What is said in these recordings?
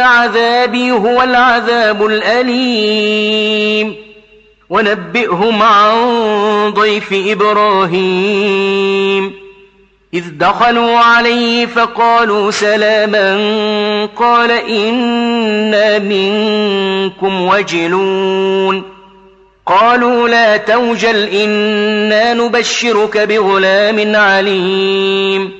ان عذابي هو العذاب الاليم ونبئهم عن ضيف إبراهيم اذ دخلوا عليه فقالوا سلاما قال أنا منكم وجلون قالوا لا توجل أنا نبشرك بغلام عليم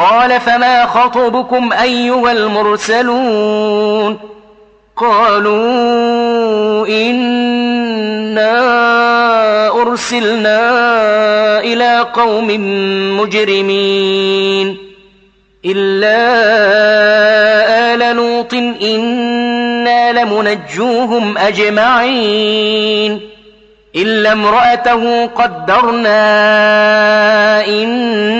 قال فما خطبكم أيها المرسلون قالوا إنا أرسلنا إلى قوم مجرمين إلا آل نوط إنا لمنجوهم أجمعين إلا امرأته قدرنا إنا